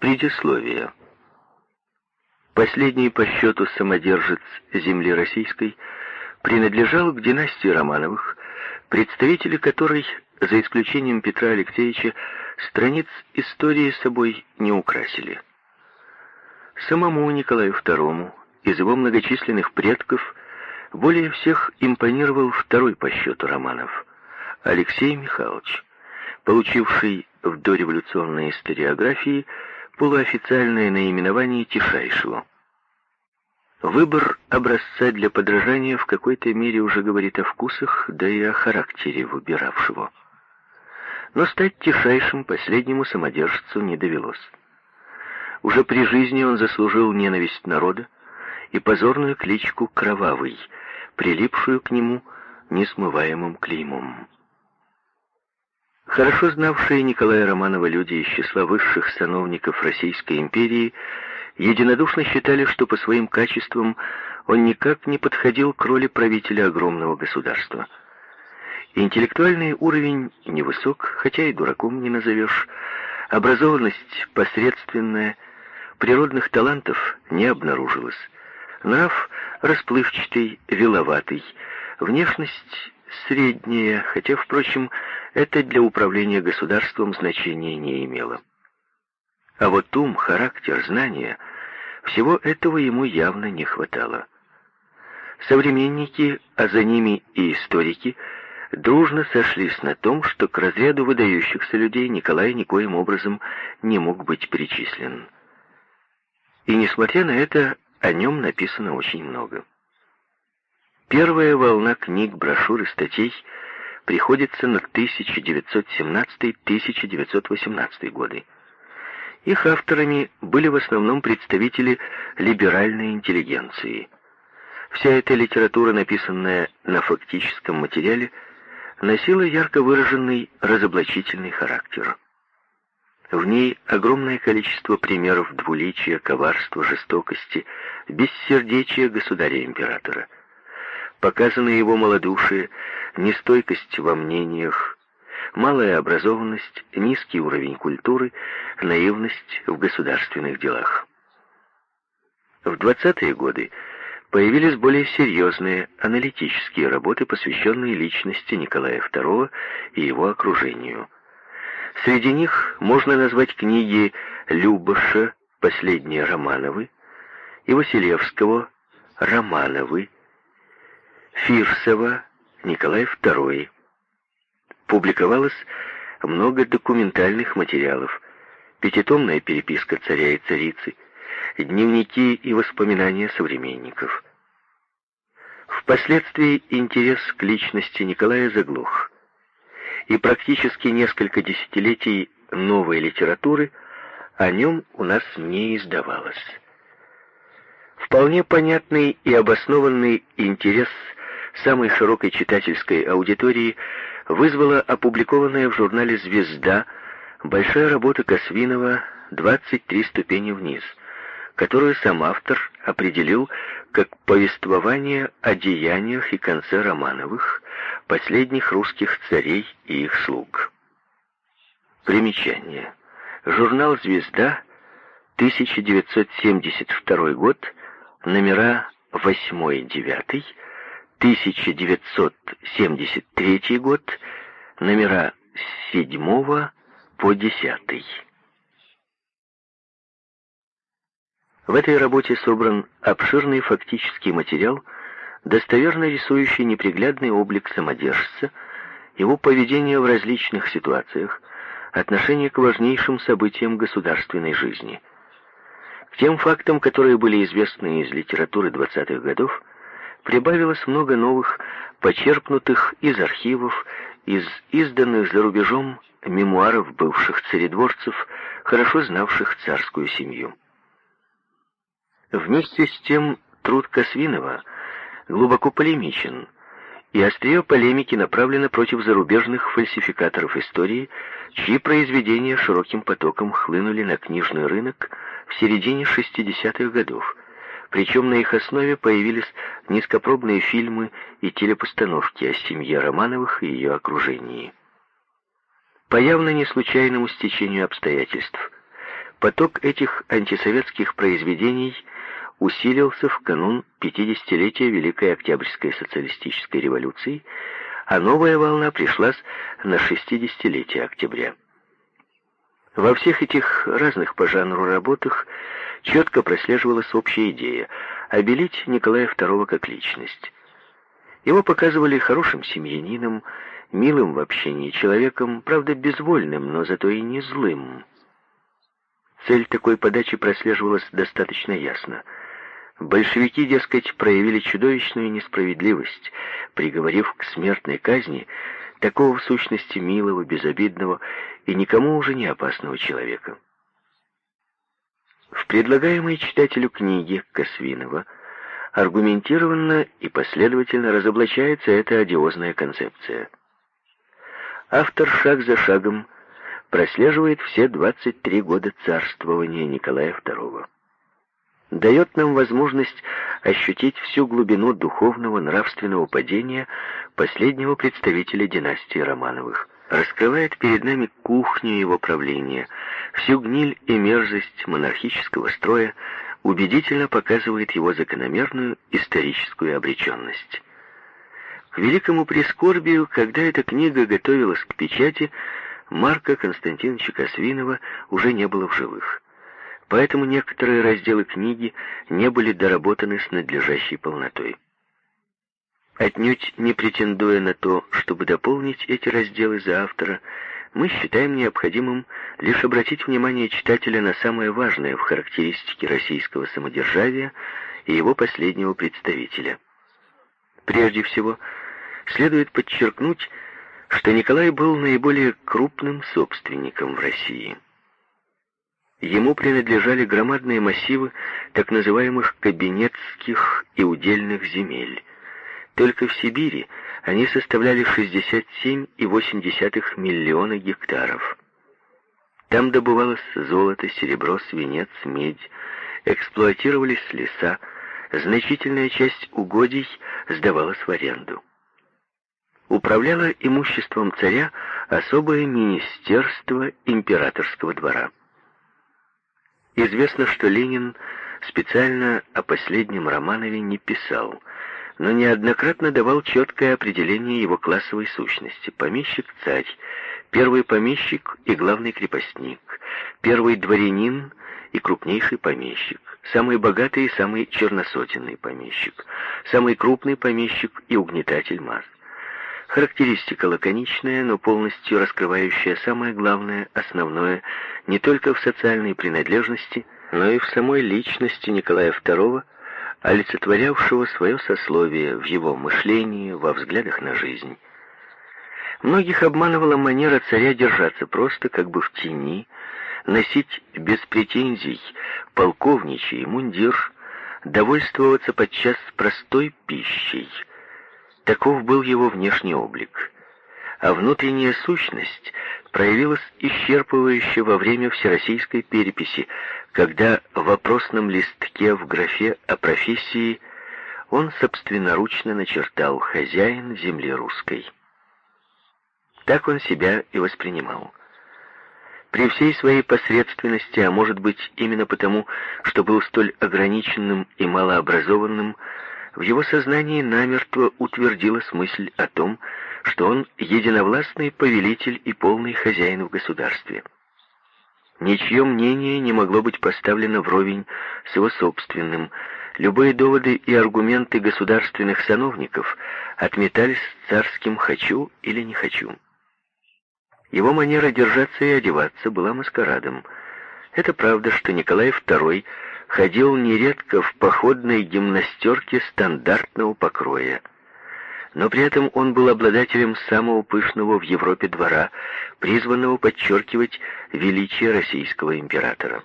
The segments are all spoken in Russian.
Предисловие. Последний по счету самодержец земли российской принадлежал к династии Романовых, представители которой, за исключением Петра Алексеевича, страниц истории собой не украсили. Самому Николаю II из его многочисленных предков более всех импонировал второй по счету Романов, Алексей Михайлович, получивший в дореволюционной историографии полуофициальное наименование Тишайшего. Выбор образца для подражания в какой-то мере уже говорит о вкусах, да и о характере выбиравшего. Но стать тишайшим последнему самодержцу не довелось. Уже при жизни он заслужил ненависть народа и позорную кличку «Кровавый», прилипшую к нему несмываемым клеймом. Хорошо знавшие Николая Романова люди из числа высших сановников Российской империи единодушно считали, что по своим качествам он никак не подходил к роли правителя огромного государства. Интеллектуальный уровень невысок, хотя и дураком не назовешь, образованность посредственная, природных талантов не обнаружилось. Нрав расплывчатый, виловатый, внешность средняя, хотя, впрочем, это для управления государством значения не имело. А вот ум, характер, знания — всего этого ему явно не хватало. Современники, а за ними и историки, дружно сошлись на том, что к разряду выдающихся людей Николай никоим образом не мог быть причислен. И несмотря на это, о нем написано очень много. Первая волна книг, брошюр и статей приходится на 1917-1918 годы. Их авторами были в основном представители либеральной интеллигенции. Вся эта литература, написанная на фактическом материале, носила ярко выраженный разоблачительный характер. В ней огромное количество примеров двуличия, коварства, жестокости, бессердечия государя-императора. Показаны его малодушие, нестойкость во мнениях, малая образованность, низкий уровень культуры, наивность в государственных делах. В 20-е годы появились более серьезные аналитические работы, посвященные личности Николая II и его окружению. Среди них можно назвать книги Любаша «Последние Романовы» и Василевского «Романовы», Фирсова «Николай II», публиковалось много документальных материалов, пятитомная переписка царя и царицы, дневники и воспоминания современников. Впоследствии интерес к личности Николая заглох, и практически несколько десятилетий новой литературы о нем у нас не издавалось. Вполне понятный и обоснованный интерес самой широкой читательской аудитории – вызвала опубликованная в журнале «Звезда» большая работа Косвинова «23 ступени вниз», которую сам автор определил как повествование о деяниях и конце Романовых, последних русских царей и их слуг. Примечание. Журнал «Звезда», 1972 год, номера 8-9, 1973 год, номера с 7 по 10. В этой работе собран обширный фактический материал, достоверно рисующий неприглядный облик самодержца, его поведение в различных ситуациях, отношение к важнейшим событиям государственной жизни. К тем фактам, которые были известны из литературы 20-х годов, прибавилось много новых, почерпнутых из архивов, из изданных за рубежом мемуаров бывших царедворцев, хорошо знавших царскую семью. Вместе с тем труд Косвинова глубоко полемичен, и острие полемики направлено против зарубежных фальсификаторов истории, чьи произведения широким потоком хлынули на книжный рынок в середине 60-х годов, причем на их основе появились низкопробные фильмы и телепостановки о семье Романовых и ее окружении. По явно не случайному стечению обстоятельств, Поток этих антисоветских произведений усилился в канун 50-летия Великой Октябрьской социалистической революции, а новая волна пришлась на 60-летие октября. Во всех этих разных по жанру работах четко прослеживалась общая идея – обелить Николая II как личность. Его показывали хорошим семьянином, милым в общении человеком, правда, безвольным, но зато и не злым. Цель такой подачи прослеживалась достаточно ясно. Большевики, дескать, проявили чудовищную несправедливость, приговорив к смертной казни такого в сущности милого, безобидного и никому уже не опасного человека. В предлагаемой читателю книге Косвинова аргументированно и последовательно разоблачается эта одиозная концепция. Автор шаг за шагом прослеживает все 23 года царствования Николая II. Дает нам возможность ощутить всю глубину духовного нравственного падения последнего представителя династии Романовых. Раскрывает перед нами кухню его правления, всю гниль и мерзость монархического строя, убедительно показывает его закономерную историческую обреченность. К великому прискорбию, когда эта книга готовилась к печати, Марка Константиновича Косвинова уже не было в живых. Поэтому некоторые разделы книги не были доработаны с надлежащей полнотой. Отнюдь не претендуя на то, чтобы дополнить эти разделы за автора, мы считаем необходимым лишь обратить внимание читателя на самое важное в характеристике российского самодержавия и его последнего представителя. Прежде всего, следует подчеркнуть, что Николай был наиболее крупным собственником в России. Ему принадлежали громадные массивы так называемых кабинетских и удельных земель. Только в Сибири они составляли 67,8 миллиона гектаров. Там добывалось золото, серебро, свинец, медь, эксплуатировались леса, значительная часть угодий сдавалась в аренду управляло имуществом царя особое министерство императорского двора. Известно, что Ленин специально о последнем Романове не писал, но неоднократно давал четкое определение его классовой сущности. Помещик-царь, первый помещик и главный крепостник, первый дворянин и крупнейший помещик, самый богатый и самый черносотенный помещик, самый крупный помещик и угнетатель масс. Характеристика лаконичная, но полностью раскрывающая самое главное, основное, не только в социальной принадлежности, но и в самой личности Николая II, олицетворявшего свое сословие в его мышлении, во взглядах на жизнь. Многих обманывала манера царя держаться просто, как бы в тени, носить без претензий полковничий мундир, довольствоваться подчас простой пищей — Таков был его внешний облик. А внутренняя сущность проявилась исчерпывающе во время всероссийской переписи, когда в вопросном листке в графе о профессии он собственноручно начертал «хозяин земли русской». Так он себя и воспринимал. При всей своей посредственности, а может быть именно потому, что был столь ограниченным и малообразованным, в его сознании намертво утвердилась мысль о том, что он единовластный повелитель и полный хозяин в государстве. Ничье мнение не могло быть поставлено вровень с его собственным. Любые доводы и аргументы государственных сановников отметались царским «хочу» или «не хочу». Его манера держаться и одеваться была маскарадом. Это правда, что Николай II ходил нередко в походной гимнастерке стандартного покроя. Но при этом он был обладателем самого пышного в Европе двора, призванного подчеркивать величие российского императора.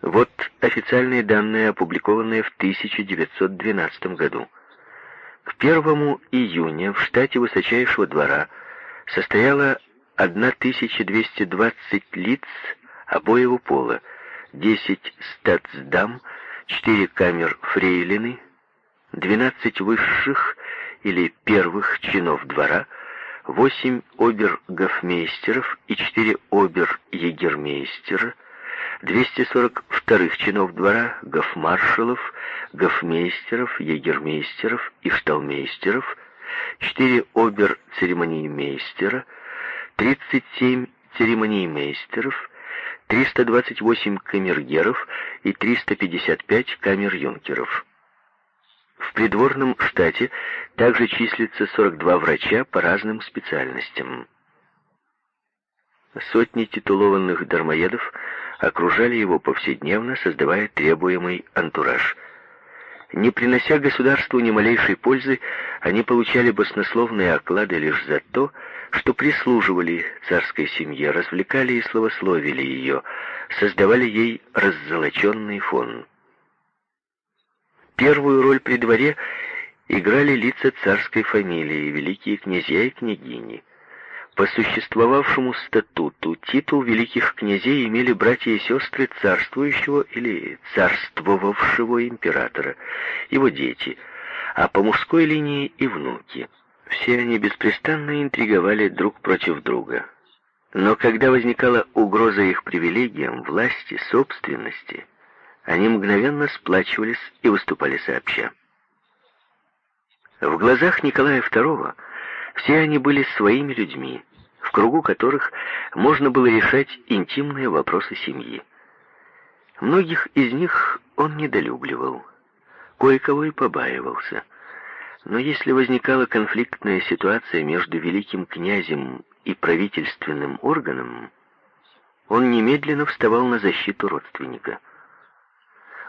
Вот официальные данные, опубликованные в 1912 году. К 1 июня в штате высочайшего двора состояло 1220 лиц обоего пола, 10 статсдам, 4 камер фрейлины, 12 высших или первых чинов двора, 8 обер-гофмейстеров и 4 обер-егермейстера, 242 чинов двора, гофмаршалов, гофмейстеров, егермейстеров и шталмейстеров, 4 обер-церемониймейстера, 37 церемониймейстеров, 328 камергеров и 355 камер-юнкеров. В придворном штате также числится 42 врача по разным специальностям. Сотни титулованных дармоедов окружали его повседневно, создавая требуемый антураж. Не принося государству ни малейшей пользы, они получали баснословные оклады лишь за то, что прислуживали царской семье, развлекали и славословили ее, создавали ей раззолоченный фон. Первую роль при дворе играли лица царской фамилии, великие князья и княгини. По существовавшему статуту титул великих князей имели братья и сестры царствующего или царствовавшего императора, его дети, а по мужской линии и внуки. Все они беспрестанно интриговали друг против друга. Но когда возникала угроза их привилегиям, власти, собственности, они мгновенно сплачивались и выступали сообща. В глазах Николая II все они были своими людьми, в кругу которых можно было решать интимные вопросы семьи. Многих из них он недолюбливал, кое-кого и побаивался. Но если возникала конфликтная ситуация между великим князем и правительственным органом, он немедленно вставал на защиту родственника –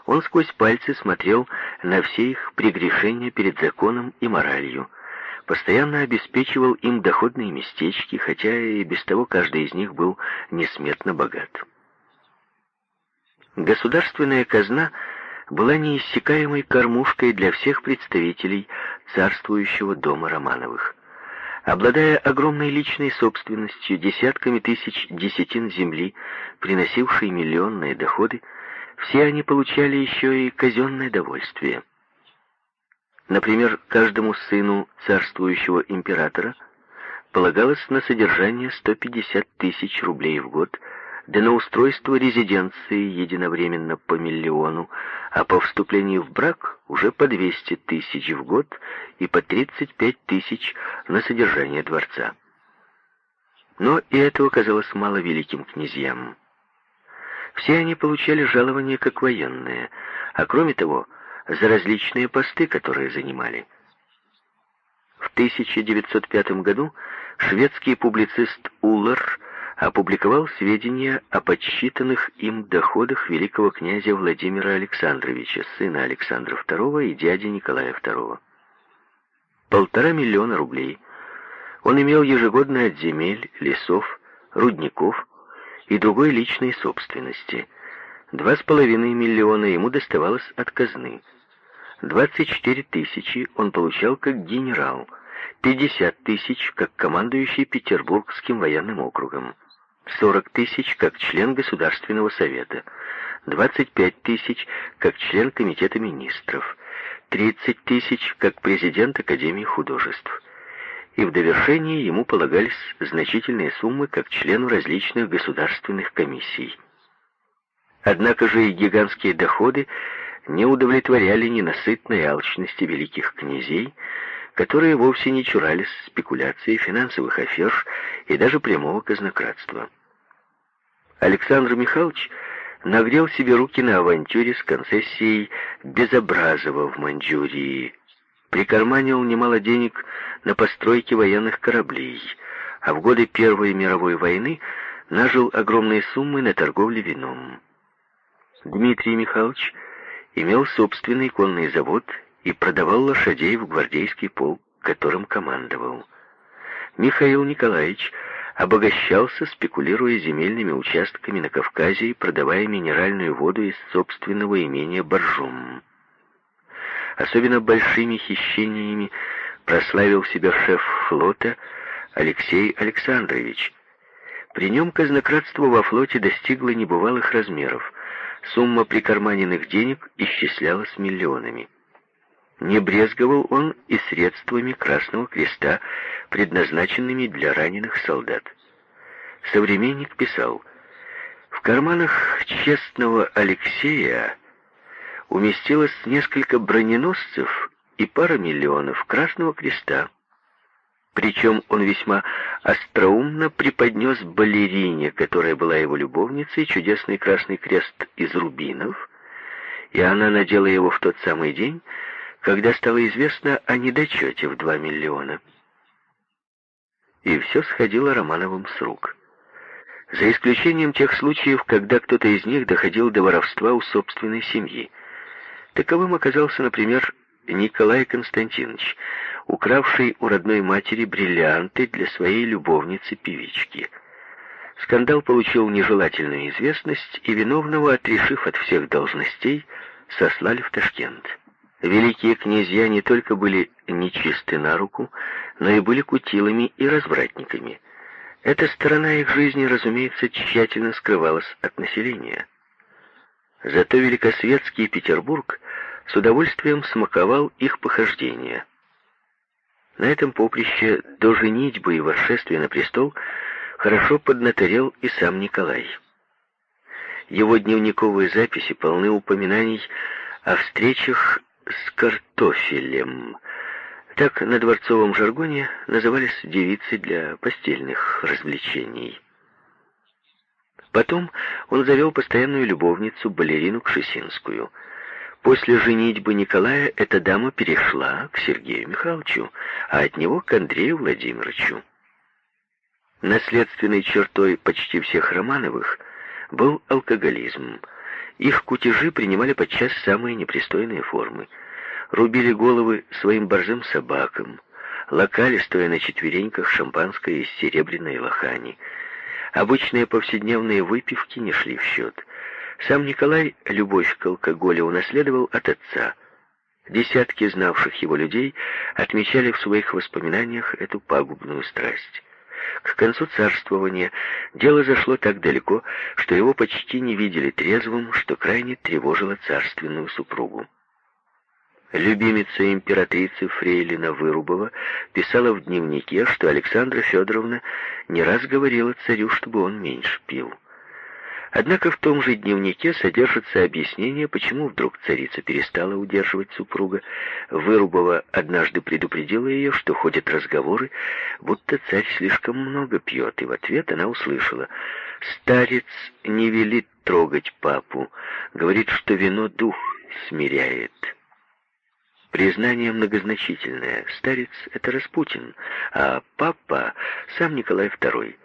он сквозь пальцы смотрел на все их прегрешения перед законом и моралью, постоянно обеспечивал им доходные местечки, хотя и без того каждый из них был несметно богат. Государственная казна была неиссякаемой кормушкой для всех представителей царствующего дома Романовых. Обладая огромной личной собственностью, десятками тысяч десятин земли, приносившей миллионные доходы, все они получали еще и казенное довольствие. Например, каждому сыну царствующего императора полагалось на содержание 150 тысяч рублей в год, да на устройство резиденции единовременно по миллиону, а по вступлению в брак уже по 200 тысяч в год и по 35 тысяч на содержание дворца. Но и этого казалось мало великим князьям. Все они получали жалования как военные, а кроме того, за различные посты, которые занимали. В 1905 году шведский публицист Уллар опубликовал сведения о подсчитанных им доходах великого князя Владимира Александровича, сына Александра II и дяди Николая II. Полтора миллиона рублей он имел ежегодно от земель, лесов, рудников, и другой личной собственности. Два с половиной миллиона ему доставалось от казны. 24 тысячи он получал как генерал, 50 тысяч как командующий Петербургским военным округом, 40 тысяч как член Государственного совета, 25 тысяч как член Комитета министров, 30 тысяч как президент Академии художеств и в довершении ему полагались значительные суммы как члену различных государственных комиссий. Однако же и гигантские доходы не удовлетворяли ненасытной алчности великих князей, которые вовсе не чурались спекуляций, финансовых афер и даже прямого казнократства. Александр Михайлович нагрел себе руки на авантюре с концессией Безобразова в Маньчжурии, прикарманил немало денег на постройке военных кораблей, а в годы Первой мировой войны нажил огромные суммы на торговле вином. Дмитрий Михайлович имел собственный конный завод и продавал лошадей в гвардейский полк, которым командовал. Михаил Николаевич обогащался, спекулируя земельными участками на Кавказе и продавая минеральную воду из собственного имения Боржом. Особенно большими хищениями прославил себя шеф флота Алексей Александрович. При нем казнократство во флоте достигло небывалых размеров. Сумма прикарманенных денег исчислялась миллионами. Не брезговал он и средствами Красного Креста, предназначенными для раненых солдат. Современник писал, «В карманах честного Алексея уместилось несколько броненосцев и пара миллионов Красного Креста. Причем он весьма остроумно преподнес балерине, которая была его любовницей, чудесный Красный Крест из рубинов, и она надела его в тот самый день, когда стало известно о недочете в два миллиона. И все сходило Романовым с рук. За исключением тех случаев, когда кто-то из них доходил до воровства у собственной семьи. Таковым оказался, например, Николай Константинович, укравший у родной матери бриллианты для своей любовницы-певички. Скандал получил нежелательную известность, и виновного, отрешив от всех должностей, сослали в Ташкент. Великие князья не только были нечисты на руку, но и были кутилами и развратниками. Эта сторона их жизни, разумеется, тщательно скрывалась от населения. Зато великосветский Петербург с удовольствием смаковал их похождения. На этом поприще до женитьбы и восшествия на престол хорошо поднаторел и сам Николай. Его дневниковые записи полны упоминаний о встречах с картофелем. Так на дворцовом жаргоне назывались девицы для постельных развлечений. Потом он завел постоянную любовницу, балерину Кшесинскую – После женитьбы Николая эта дама перешла к Сергею Михайловичу, а от него к Андрею Владимировичу. Наследственной чертой почти всех Романовых был алкоголизм. Их кутежи принимали подчас самые непристойные формы. Рубили головы своим борзым собакам, локали, стоя на четвереньках, шампанское из серебряной лохани. Обычные повседневные выпивки не шли в счет — сам Николай любовь к алкоголю унаследовал от отца. Десятки знавших его людей отмечали в своих воспоминаниях эту пагубную страсть. К концу царствования дело зашло так далеко, что его почти не видели трезвым, что крайне тревожило царственную супругу. Любимица императрицы Фрейлина Вырубова писала в дневнике, что Александра Федоровна не раз говорила царю, чтобы он меньше пил. Однако в том же дневнике содержится объяснение, почему вдруг царица перестала удерживать супруга. Вырубова однажды предупредила ее, что ходят разговоры, будто царь слишком много пьет, и в ответ она услышала «Старец не велит трогать папу, говорит, что вино дух смиряет». Признание многозначительное. Старец — это Распутин, а папа — сам Николай II.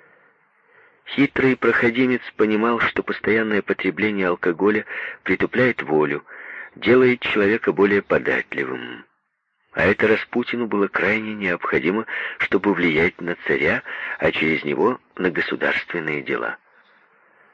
Хитрый проходимец понимал, что постоянное потребление алкоголя притупляет волю, делает человека более податливым. А это Распутину было крайне необходимо, чтобы влиять на царя, а через него на государственные дела.